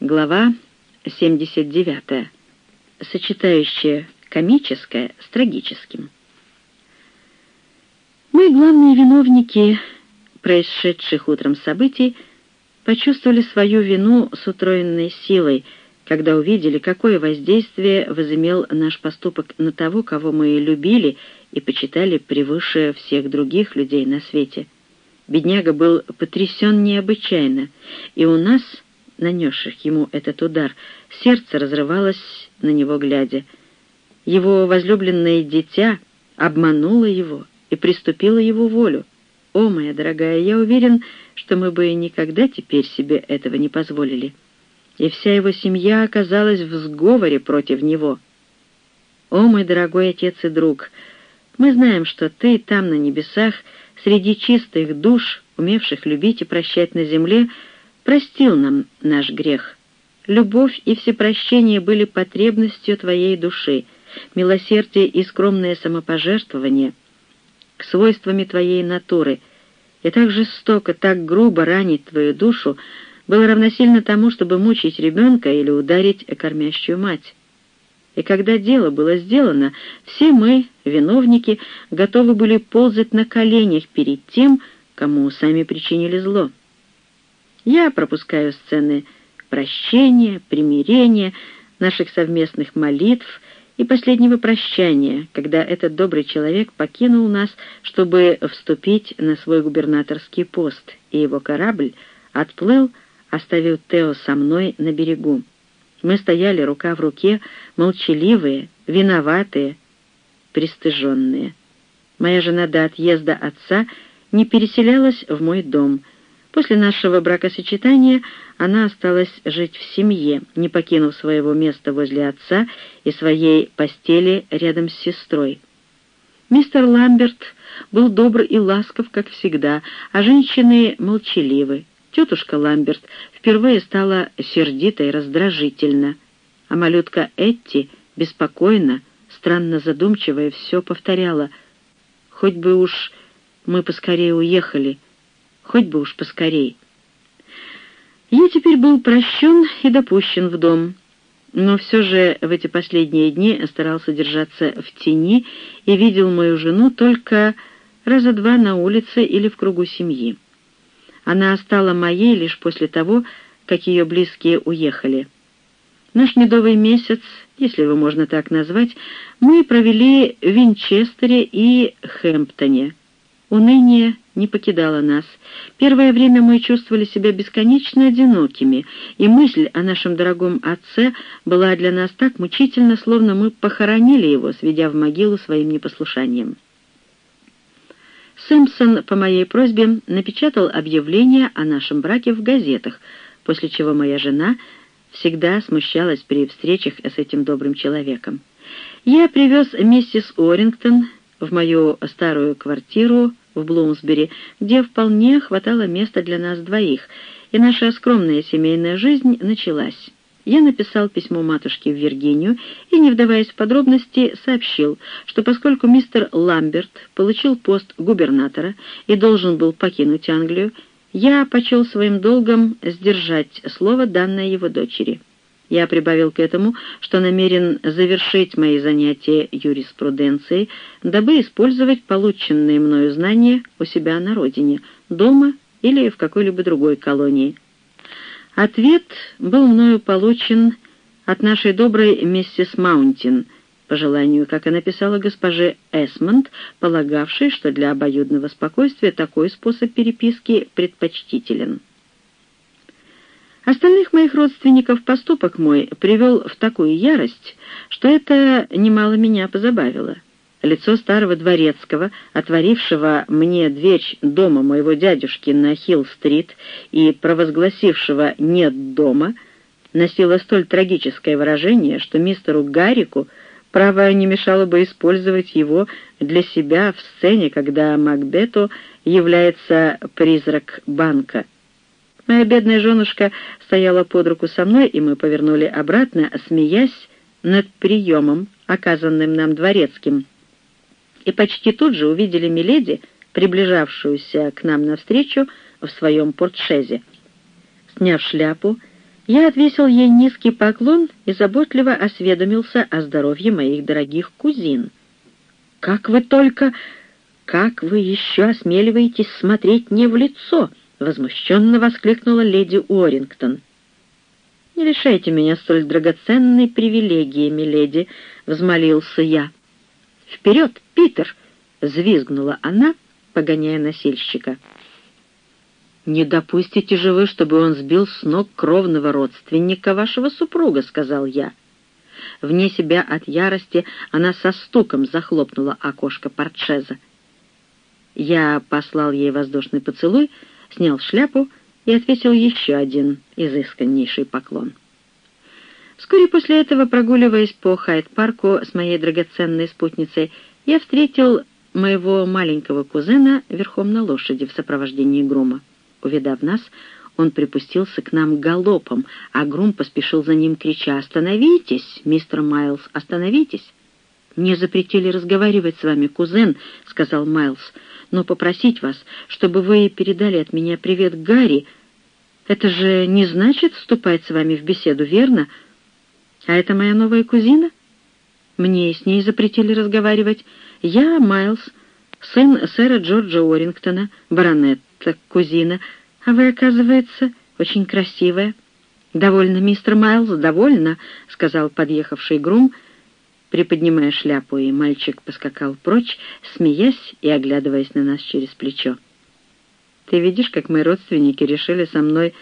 Глава 79. Сочетающая комическое с трагическим. Мы, главные виновники происшедших утром событий, почувствовали свою вину с утроенной силой, когда увидели, какое воздействие возымел наш поступок на того, кого мы любили и почитали превыше всех других людей на свете. Бедняга был потрясен необычайно, и у нас, нанесших ему этот удар, сердце разрывалось на него глядя. Его возлюбленное дитя обмануло его и приступило его волю. О, моя дорогая, я уверен, что мы бы никогда теперь себе этого не позволили. И вся его семья оказалась в сговоре против него. О, мой дорогой отец и друг, мы знаем, что ты там, на небесах, среди чистых душ, умевших любить и прощать на земле, простил нам наш грех. Любовь и всепрощение были потребностью твоей души, милосердие и скромное самопожертвование — к свойствами твоей натуры, и так жестоко, так грубо ранить твою душу было равносильно тому, чтобы мучить ребенка или ударить кормящую мать. И когда дело было сделано, все мы, виновники, готовы были ползать на коленях перед тем, кому сами причинили зло. Я пропускаю сцены прощения, примирения, наших совместных молитв и последнего прощания, когда этот добрый человек покинул нас, чтобы вступить на свой губернаторский пост, и его корабль отплыл, оставив Тео со мной на берегу. Мы стояли рука в руке, молчаливые, виноватые, пристыженные. Моя жена до отъезда отца не переселялась в мой дом — После нашего бракосочетания она осталась жить в семье, не покинув своего места возле отца и своей постели рядом с сестрой. Мистер Ламберт был добр и ласков, как всегда, а женщины молчаливы. Тетушка Ламберт впервые стала сердита и раздражительна, а малютка Этти беспокойно, странно задумчивая, все повторяла. «Хоть бы уж мы поскорее уехали», хоть бы уж поскорей. Я теперь был прощен и допущен в дом, но все же в эти последние дни старался держаться в тени и видел мою жену только раза два на улице или в кругу семьи. Она стала моей лишь после того, как ее близкие уехали. Наш медовый месяц, если его можно так назвать, мы провели в Винчестере и Хэмптоне. Уныние не покидало нас. Первое время мы чувствовали себя бесконечно одинокими, и мысль о нашем дорогом отце была для нас так мучительна, словно мы похоронили его, сведя в могилу своим непослушанием. Симпсон по моей просьбе напечатал объявление о нашем браке в газетах, после чего моя жена всегда смущалась при встречах с этим добрым человеком. Я привез миссис Орингтон в мою старую квартиру в Блумсбери, где вполне хватало места для нас двоих, и наша скромная семейная жизнь началась. Я написал письмо матушке в Виргинию и, не вдаваясь в подробности, сообщил, что поскольку мистер Ламберт получил пост губернатора и должен был покинуть Англию, я почел своим долгом сдержать слово, данное его дочери. Я прибавил к этому, что намерен завершить мои занятия юриспруденцией, дабы использовать полученные мною знания у себя на родине, дома или в какой-либо другой колонии. Ответ был мною получен от нашей доброй миссис Маунтин, по желанию, как она писала госпоже Эсмонд, полагавшей, что для обоюдного спокойствия такой способ переписки предпочтителен. Остальных моих родственников поступок мой привел в такую ярость, что это немало меня позабавило. Лицо старого дворецкого, отворившего мне дверь дома моего дядюшки на Хилл-стрит и провозгласившего «нет дома», носило столь трагическое выражение, что мистеру Гаррику право не мешало бы использовать его для себя в сцене, когда Макбету является призрак банка. Моя бедная женушка стояла под руку со мной, и мы повернули обратно, смеясь над приемом, оказанным нам дворецким. И почти тут же увидели Миледи, приближавшуюся к нам навстречу в своем портшезе. Сняв шляпу, Я отвесил ей низкий поклон и заботливо осведомился о здоровье моих дорогих кузин. «Как вы только... Как вы еще осмеливаетесь смотреть мне в лицо?» — возмущенно воскликнула леди Уоррингтон. «Не лишайте меня столь драгоценной привилегии, миледи», — взмолился я. «Вперед, Питер!» — взвизгнула она, погоняя носильщика. «Не допустите же вы, чтобы он сбил с ног кровного родственника вашего супруга», — сказал я. Вне себя от ярости она со стуком захлопнула окошко портшеза. Я послал ей воздушный поцелуй, снял шляпу и отвесил еще один изысканнейший поклон. Вскоре после этого, прогуливаясь по Хайд-парку с моей драгоценной спутницей, я встретил моего маленького кузена верхом на лошади в сопровождении грума. Увидав нас, он припустился к нам галопом, а Грум поспешил за ним, крича «Остановитесь, мистер Майлз, остановитесь!» «Мне запретили разговаривать с вами, кузен», — сказал Майлз, «но попросить вас, чтобы вы передали от меня привет Гарри, это же не значит вступать с вами в беседу, верно? А это моя новая кузина? Мне с ней запретили разговаривать. Я Майлз, сын сэра Джорджа Уоррингтона, баронетта, кузина, а вы, оказывается, очень красивая». «Довольно, мистер Майлз, довольно», — сказал подъехавший грум, приподнимая шляпу, и мальчик поскакал прочь, смеясь и оглядываясь на нас через плечо. «Ты видишь, как мои родственники решили со мной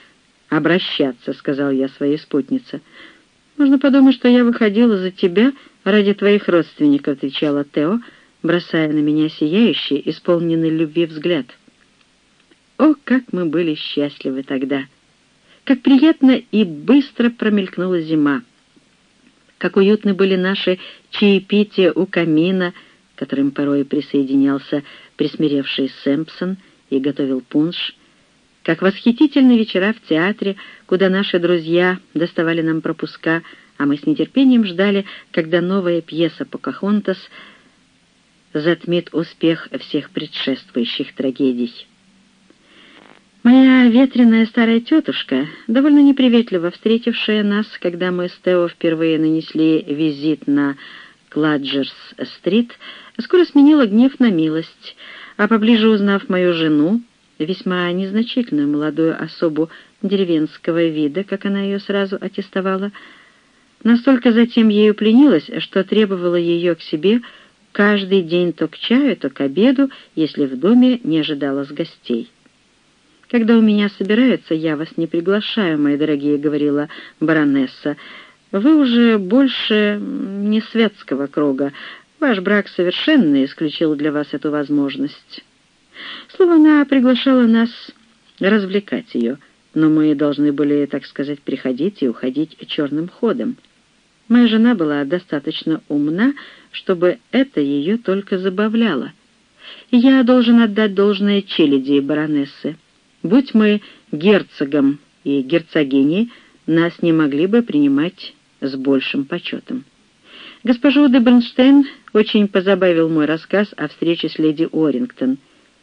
обращаться», — сказал я своей спутнице. «Можно подумать, что я выходила за тебя ради твоих родственников», — отвечала Тео, бросая на меня сияющий, исполненный любви взгляд. О, как мы были счастливы тогда! Как приятно и быстро промелькнула зима! Как уютны были наши чаепития у камина, к которым порой присоединялся присмиревший Сэмпсон — и готовил пунш, как восхитительные вечера в театре, куда наши друзья доставали нам пропуска, а мы с нетерпением ждали, когда новая пьеса «Покахонтас» затмит успех всех предшествующих трагедий. Моя ветреная старая тетушка, довольно неприветливо встретившая нас, когда мы с Тео впервые нанесли визит на Кладжерс-стрит, скоро сменила гнев на милость — а поближе узнав мою жену, весьма незначительную молодую особу деревенского вида, как она ее сразу аттестовала, настолько затем ею пленилась, что требовала ее к себе каждый день то к чаю, то к обеду, если в доме не ожидалось гостей. «Когда у меня собираются, я вас не приглашаю, мои дорогие», — говорила баронесса. «Вы уже больше не светского круга, Ваш брак совершенно исключил для вас эту возможность. Слово, она приглашала нас развлекать ее, но мы должны были, так сказать, приходить и уходить черным ходом. Моя жена была достаточно умна, чтобы это ее только забавляло. я должен отдать должное челяди баронессы. Будь мы герцогом и герцогиней, нас не могли бы принимать с большим почетом. Госпожу де Бернштейн очень позабавил мой рассказ о встрече с леди Орингтон.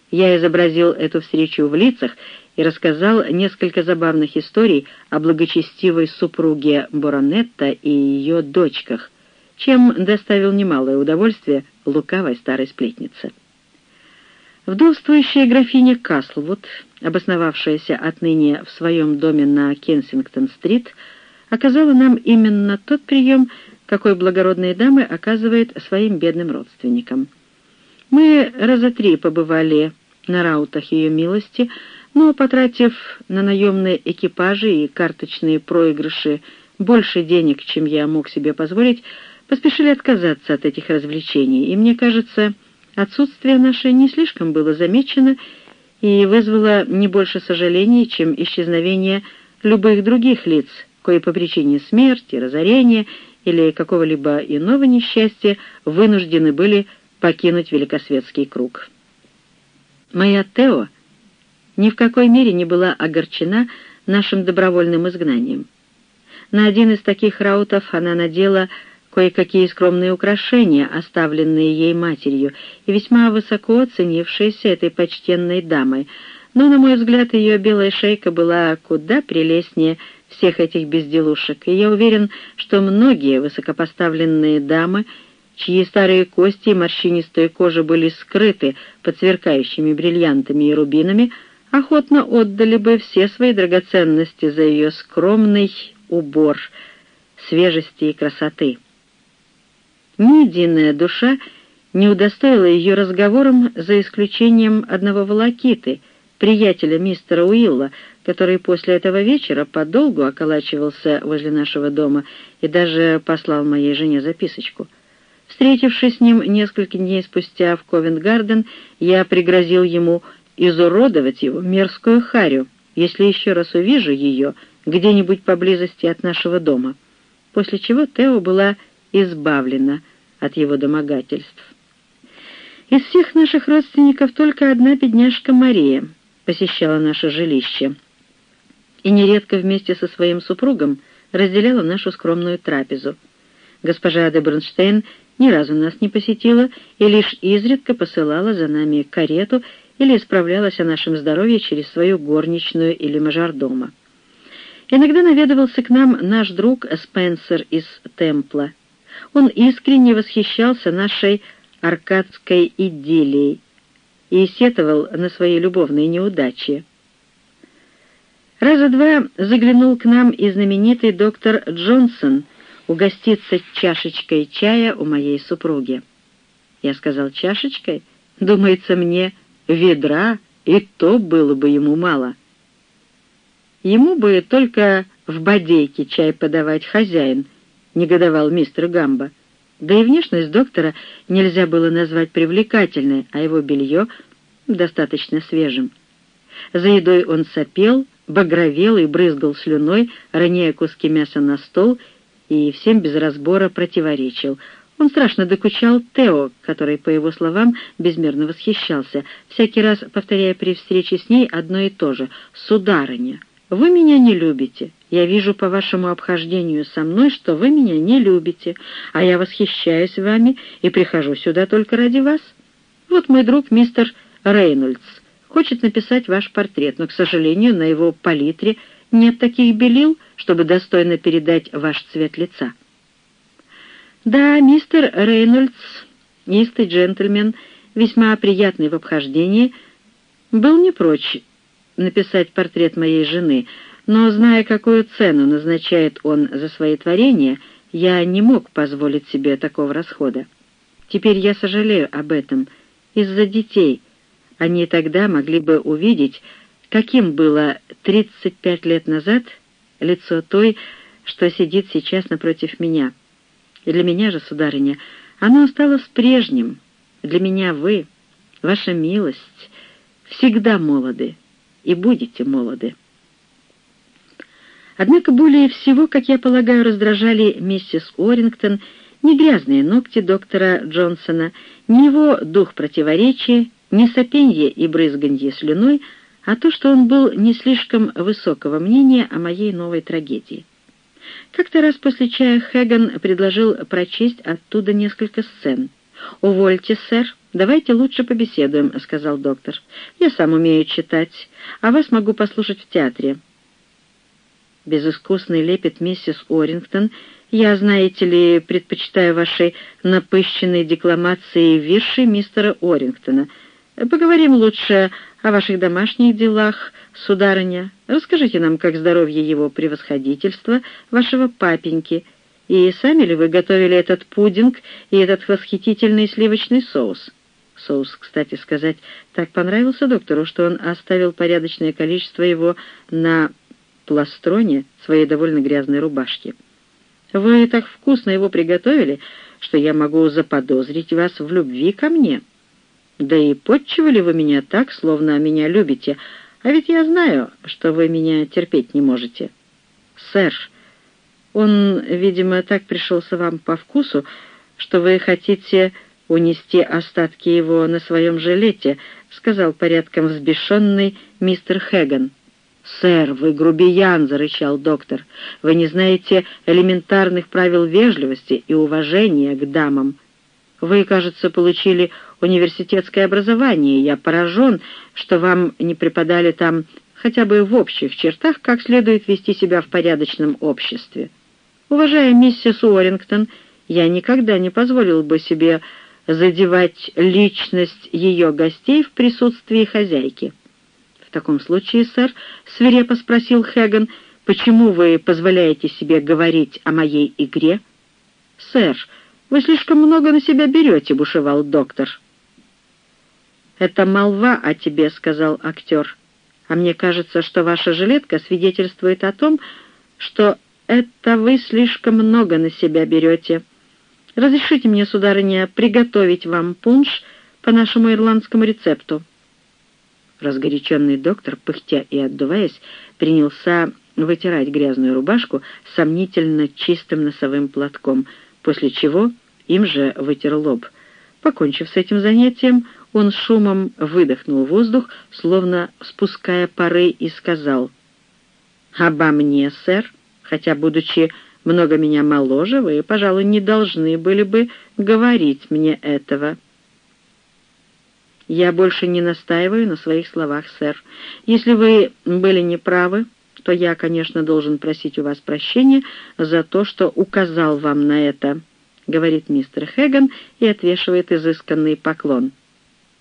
Я изобразил эту встречу в лицах и рассказал несколько забавных историй о благочестивой супруге Боронетта и ее дочках, чем доставил немалое удовольствие лукавой старой сплетнице. Вдовствующая графиня Каслвуд, обосновавшаяся отныне в своем доме на Кенсингтон-стрит, оказала нам именно тот прием, какой благородные дамы оказывают своим бедным родственникам. Мы раза три побывали на раутах ее милости, но, потратив на наемные экипажи и карточные проигрыши больше денег, чем я мог себе позволить, поспешили отказаться от этих развлечений, и, мне кажется, отсутствие наше не слишком было замечено и вызвало не больше сожалений, чем исчезновение любых других лиц, кое по причине смерти, разорения или какого-либо иного несчастья вынуждены были покинуть великосветский круг. Моя Тео ни в какой мере не была огорчена нашим добровольным изгнанием. На один из таких раутов она надела кое-какие скромные украшения, оставленные ей матерью, и весьма высоко оценившиеся этой почтенной дамой, но, на мой взгляд, ее белая шейка была куда прелестнее всех этих безделушек, и я уверен, что многие высокопоставленные дамы, чьи старые кости и морщинистая кожа были скрыты под сверкающими бриллиантами и рубинами, охотно отдали бы все свои драгоценности за ее скромный убор свежести и красоты. Ни единая душа не удостоила ее разговором за исключением одного волокиты, приятеля мистера Уилла, который после этого вечера подолгу околачивался возле нашего дома и даже послал моей жене записочку. Встретившись с ним несколько дней спустя в Ковент-Гарден, я пригрозил ему изуродовать его мерзкую харю, если еще раз увижу ее где-нибудь поблизости от нашего дома, после чего Тео была избавлена от его домогательств. Из всех наших родственников только одна бедняжка Мария посещала наше жилище и нередко вместе со своим супругом разделяла нашу скромную трапезу. Госпожа де Бронштейн ни разу нас не посетила и лишь изредка посылала за нами карету или исправлялась о нашем здоровье через свою горничную или мажордома. Иногда наведывался к нам наш друг Спенсер из Темпла. Он искренне восхищался нашей аркадской идиллией и сетовал на свои любовные неудачи. Раза два заглянул к нам и знаменитый доктор Джонсон угоститься чашечкой чая у моей супруги. Я сказал, чашечкой? Думается мне, ведра, и то было бы ему мало. Ему бы только в бодейке чай подавать хозяин, негодовал мистер Гамба. Да и внешность доктора нельзя было назвать привлекательной, а его белье — достаточно свежим. За едой он сопел, багровел и брызгал слюной, роняя куски мяса на стол, и всем без разбора противоречил. Он страшно докучал Тео, который, по его словам, безмерно восхищался, всякий раз повторяя при встрече с ней одно и то же «Сударыня». Вы меня не любите. Я вижу по вашему обхождению со мной, что вы меня не любите, а я восхищаюсь вами и прихожу сюда только ради вас. Вот мой друг мистер Рейнольдс хочет написать ваш портрет, но, к сожалению, на его палитре нет таких белил, чтобы достойно передать ваш цвет лица. Да, мистер Рейнольдс, низкий джентльмен, весьма приятный в обхождении, был не прочь написать портрет моей жены, но, зная, какую цену назначает он за свои творения, я не мог позволить себе такого расхода. Теперь я сожалею об этом. Из-за детей они тогда могли бы увидеть, каким было 35 лет назад лицо той, что сидит сейчас напротив меня. И для меня же, сударыня, оно осталось прежним. Для меня вы, ваша милость, всегда молоды и будете молоды. Однако более всего, как я полагаю, раздражали миссис Орингтон не грязные ногти доктора Джонсона, не его дух противоречия, не сопенье и брызганье слюной, а то, что он был не слишком высокого мнения о моей новой трагедии. Как-то раз после чая Хэган предложил прочесть оттуда несколько сцен. «Увольте, сэр», «Давайте лучше побеседуем», — сказал доктор. «Я сам умею читать, а вас могу послушать в театре». Безыскусный лепет миссис Орингтон, я, знаете ли, предпочитаю вашей напыщенной декламации вирши мистера Орингтона. Поговорим лучше о ваших домашних делах, сударыня. Расскажите нам, как здоровье его превосходительства, вашего папеньки, и сами ли вы готовили этот пудинг и этот восхитительный сливочный соус?» Соус, кстати сказать, так понравился доктору, что он оставил порядочное количество его на пластроне своей довольно грязной рубашки. «Вы так вкусно его приготовили, что я могу заподозрить вас в любви ко мне. Да и подчивали вы меня так, словно меня любите, а ведь я знаю, что вы меня терпеть не можете. Сэр, он, видимо, так пришелся вам по вкусу, что вы хотите унести остатки его на своем жилете», — сказал порядком взбешенный мистер Хэган. «Сэр, вы грубиян!» — зарычал доктор. «Вы не знаете элементарных правил вежливости и уважения к дамам. Вы, кажется, получили университетское образование. Я поражен, что вам не преподали там хотя бы в общих чертах, как следует вести себя в порядочном обществе. Уважая миссис Уоррингтон, я никогда не позволил бы себе задевать личность ее гостей в присутствии хозяйки. «В таком случае, сэр, — свирепо спросил Хэган, — почему вы позволяете себе говорить о моей игре?» «Сэр, вы слишком много на себя берете», — бушевал доктор. «Это молва о тебе», — сказал актер. «А мне кажется, что ваша жилетка свидетельствует о том, что это вы слишком много на себя берете». Разрешите мне, сударыня, приготовить вам пунш по нашему ирландскому рецепту». Разгоряченный доктор, пыхтя и отдуваясь, принялся вытирать грязную рубашку сомнительно чистым носовым платком, после чего им же вытер лоб. Покончив с этим занятием, он шумом выдохнул воздух, словно спуская пары, и сказал, «Обо мне, сэр, хотя, будучи много меня моложе, вы, пожалуй, не должны были бы говорить мне этого». «Я больше не настаиваю на своих словах, сэр. Если вы были неправы, то я, конечно, должен просить у вас прощения за то, что указал вам на это», — говорит мистер Хэган и отвешивает изысканный поклон.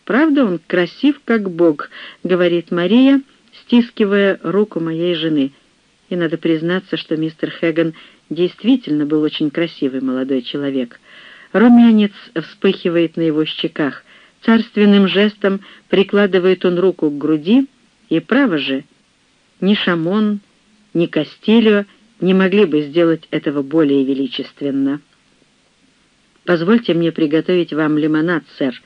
«Правда, он красив, как бог», — говорит Мария, стискивая руку моей жены. И надо признаться, что мистер Хэган действительно был очень красивый молодой человек. Румянец вспыхивает на его щеках. Царственным жестом прикладывает он руку к груди, и, право же, ни Шамон, ни Кастильо не могли бы сделать этого более величественно. «Позвольте мне приготовить вам лимонад, сэр.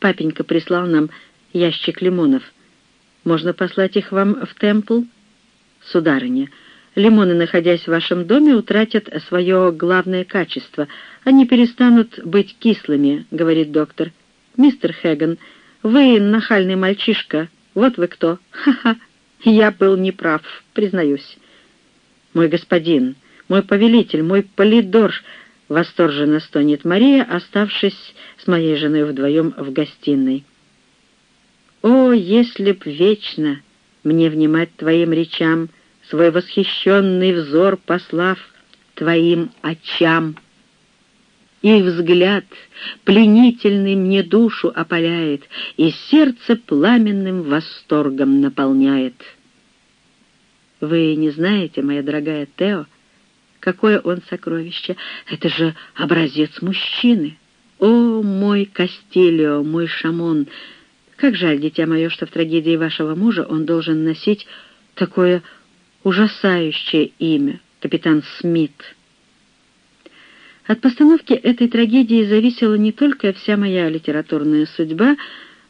Папенька прислал нам ящик лимонов. Можно послать их вам в Темпл?» «Сударыня, лимоны, находясь в вашем доме, утратят свое главное качество. Они перестанут быть кислыми», — говорит доктор. «Мистер Хэган, вы нахальный мальчишка. Вот вы кто. Ха-ха. Я был неправ, признаюсь». «Мой господин, мой повелитель, мой полидор», — восторженно стонет Мария, оставшись с моей женой вдвоем в гостиной. «О, если б вечно мне внимать твоим речам!» свой восхищенный взор послав твоим очам. Их взгляд пленительный мне душу опаляет и сердце пламенным восторгом наполняет. Вы не знаете, моя дорогая Тео, какое он сокровище. Это же образец мужчины. О, мой Кастилио, мой Шамон! Как жаль, дитя мое, что в трагедии вашего мужа он должен носить такое ужасающее имя — капитан Смит. От постановки этой трагедии зависела не только вся моя литературная судьба,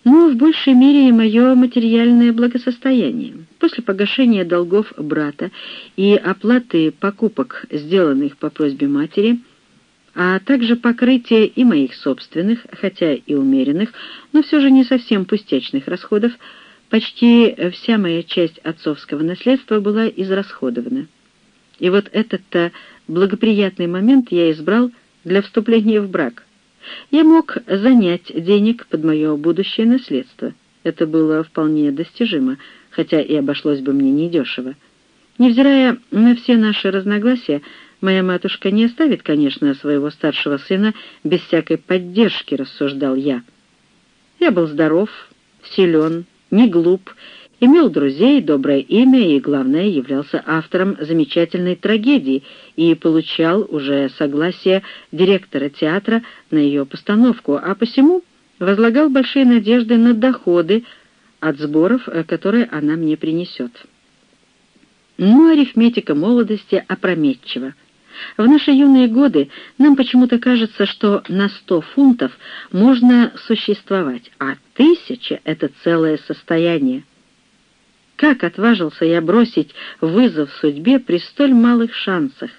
но в большей мере и мое материальное благосостояние. После погашения долгов брата и оплаты покупок, сделанных по просьбе матери, а также покрытие и моих собственных, хотя и умеренных, но все же не совсем пустячных расходов, Почти вся моя часть отцовского наследства была израсходована. И вот этот-то благоприятный момент я избрал для вступления в брак. Я мог занять денег под мое будущее наследство. Это было вполне достижимо, хотя и обошлось бы мне недешево. Невзирая на все наши разногласия, моя матушка не оставит, конечно, своего старшего сына без всякой поддержки, рассуждал я. Я был здоров, силен, не глуп, имел друзей, доброе имя и, главное, являлся автором замечательной трагедии и получал уже согласие директора театра на ее постановку, а посему возлагал большие надежды на доходы от сборов, э, которые она мне принесет. Но арифметика молодости опрометчива. В наши юные годы нам почему-то кажется, что на сто фунтов можно существовать, а тысяча — это целое состояние. Как отважился я бросить вызов судьбе при столь малых шансах?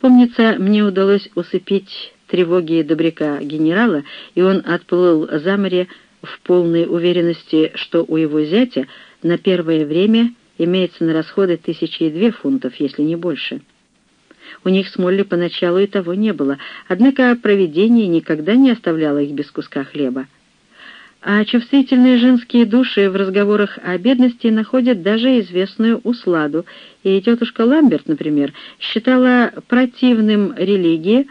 Помнится, мне удалось усыпить тревоги добряка генерала, и он отплыл за море в полной уверенности, что у его зятя на первое время имеется на расходы тысячи и две фунтов, если не больше. У них с Молли поначалу и того не было, однако провидение никогда не оставляло их без куска хлеба. А чувствительные женские души в разговорах о бедности находят даже известную усладу, и тетушка Ламберт, например, считала противным религии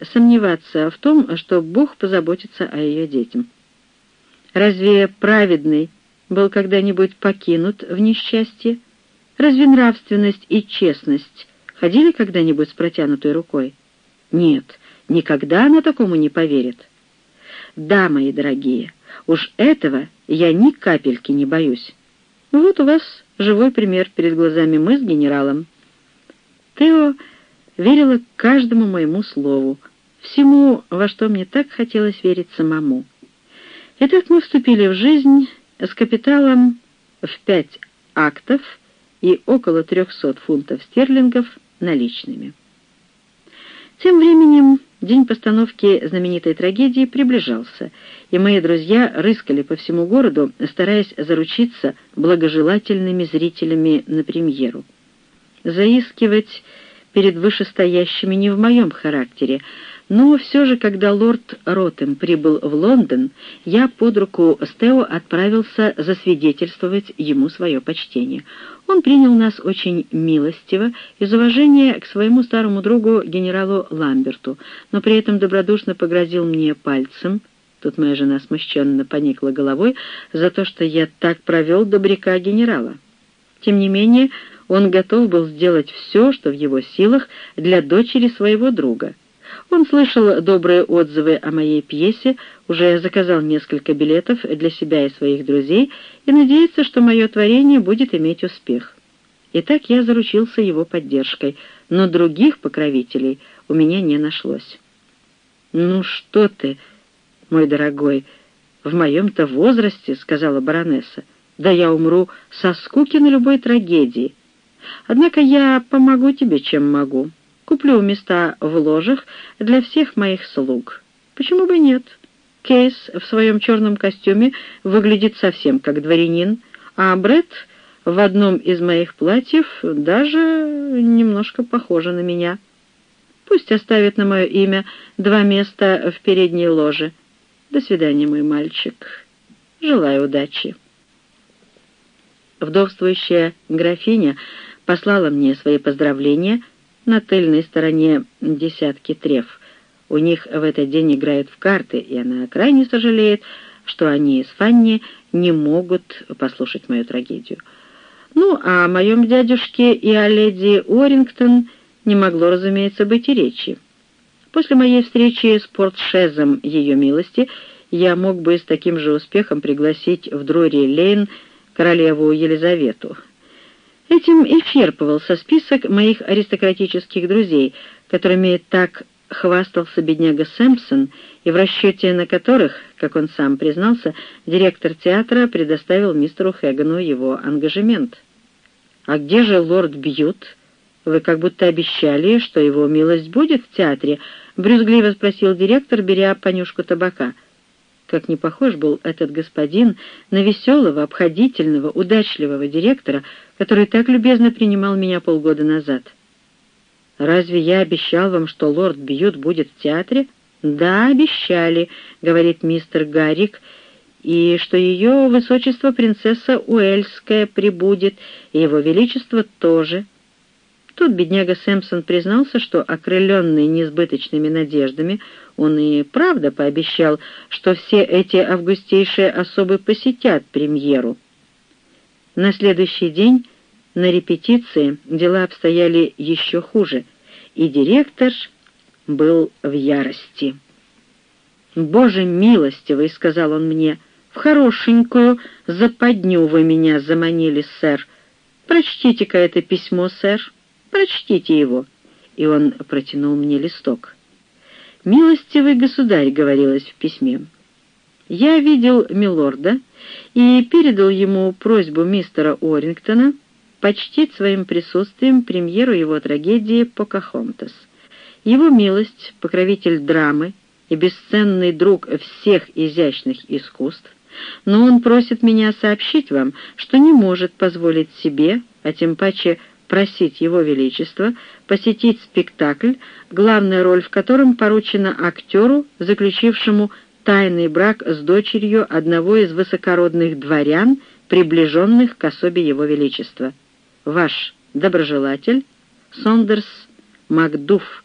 сомневаться в том, что Бог позаботится о ее детям. Разве праведный был когда-нибудь покинут в несчастье? Разве нравственность и честность ходили когда-нибудь с протянутой рукой? Нет, никогда она такому не поверит. Да, мои дорогие, Уж этого я ни капельки не боюсь. Вот у вас живой пример перед глазами мы с генералом. Тео верила каждому моему слову, всему, во что мне так хотелось верить самому. И так мы вступили в жизнь с капиталом в пять актов и около трехсот фунтов стерлингов наличными. Тем временем день постановки знаменитой трагедии приближался, и мои друзья рыскали по всему городу, стараясь заручиться благожелательными зрителями на премьеру. Заискивать перед вышестоящими не в моем характере, но все же, когда лорд Ротем прибыл в Лондон, я под руку с Тео отправился засвидетельствовать ему свое почтение. Он принял нас очень милостиво из уважения к своему старому другу генералу Ламберту, но при этом добродушно погрозил мне пальцем. Тут моя жена смущенно поникла головой за то, что я так провел добряка генерала. Тем не менее, он готов был сделать все, что в его силах для дочери своего друга — он слышал добрые отзывы о моей пьесе, уже заказал несколько билетов для себя и своих друзей и надеется, что мое творение будет иметь успех. Итак, я заручился его поддержкой, но других покровителей у меня не нашлось. «Ну что ты, мой дорогой, в моем-то возрасте, — сказала баронесса, — да я умру со скуки на любой трагедии. Однако я помогу тебе, чем могу». Куплю места в ложах для всех моих слуг. Почему бы нет? Кейс в своем черном костюме выглядит совсем как дворянин, а Бред в одном из моих платьев даже немножко похожа на меня. Пусть оставит на мое имя два места в передней ложе. До свидания, мой мальчик. Желаю удачи. Вдовствующая графиня послала мне свои поздравления — на тыльной стороне десятки треф. У них в этот день играют в карты, и она крайне сожалеет, что они с Фанни не могут послушать мою трагедию. Ну, а о моем дядюшке и о леди Уоррингтон не могло, разумеется, быть и речи. После моей встречи с портшезом ее милости я мог бы с таким же успехом пригласить в Дрори-Лейн королеву Елизавету, Этим исчерпывался список моих аристократических друзей, которыми так хвастался бедняга Сэмпсон, и в расчете на которых, как он сам признался, директор театра предоставил мистеру Хэгану его ангажемент. «А где же лорд Бьют? Вы как будто обещали, что его милость будет в театре», — брюзгливо спросил директор, беря понюшку табака. Как не похож был этот господин на веселого, обходительного, удачливого директора, который так любезно принимал меня полгода назад. «Разве я обещал вам, что лорд Бьют будет в театре?» «Да, обещали», — говорит мистер Гаррик, «и что ее высочество принцесса Уэльская прибудет, и его величество тоже». Тут бедняга Сэмпсон признался, что, окрыленный несбыточными надеждами, он и правда пообещал, что все эти августейшие особы посетят премьеру. На следующий день на репетиции дела обстояли еще хуже, и директор был в ярости. «Боже милостивый!» — сказал он мне. «В хорошенькую западню вы меня заманили, сэр. Прочтите-ка это письмо, сэр». Прочтите его». И он протянул мне листок. «Милостивый государь», — говорилось в письме. «Я видел милорда и передал ему просьбу мистера Орингтона почтить своим присутствием премьеру его трагедии «Покахонтас». Его милость, покровитель драмы и бесценный друг всех изящных искусств, но он просит меня сообщить вам, что не может позволить себе, а тем паче просить Его Величество посетить спектакль, главная роль в котором поручена актеру, заключившему тайный брак с дочерью одного из высокородных дворян, приближенных к особе Его Величества. Ваш доброжелатель Сондерс Макдуф,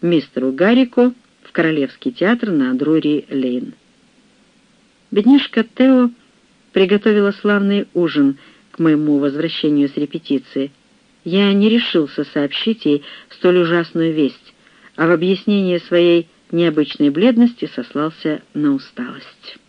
мистеру Гаррику в Королевский театр на Друри-Лейн. Бедняжка Тео приготовила славный ужин к моему возвращению с репетиции. Я не решился сообщить ей столь ужасную весть, а в объяснение своей необычной бледности сослался на усталость.